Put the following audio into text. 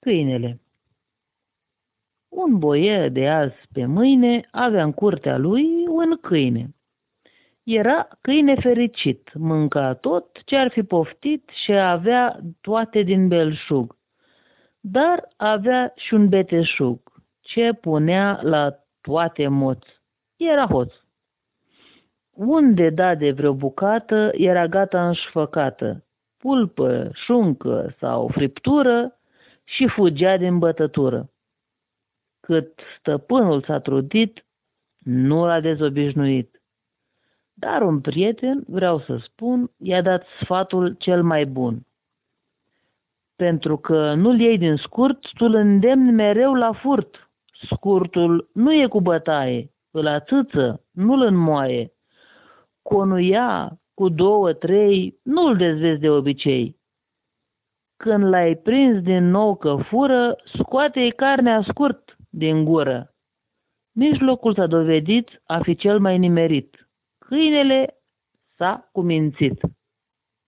Câinele Un boier de azi pe mâine avea în curtea lui un câine. Era câine fericit, mânca tot ce ar fi poftit și avea toate din belșug. Dar avea și un beteșug, ce punea la toate moți. Era hoț. Unde da de vreo bucată, era gata înșfăcată, pulpă, șuncă sau friptură și fugea din bătătură. Cât stăpânul s-a trudit, nu l-a dezobișnuit. Dar un prieten, vreau să spun, i-a dat sfatul cel mai bun. Pentru că nu-l iei din scurt, tu îl îndemni mereu la furt. Scurtul nu e cu bătaie, îl atâță, nu-l înmoaie. Conuia cu două, trei, nu-l dezvezi de obicei. Când l-ai prins din nou că fură, scoate-i carnea scurt din gură. Mijlocul s-a dovedit a fi cel mai nimerit. Câinele s-a cumințit.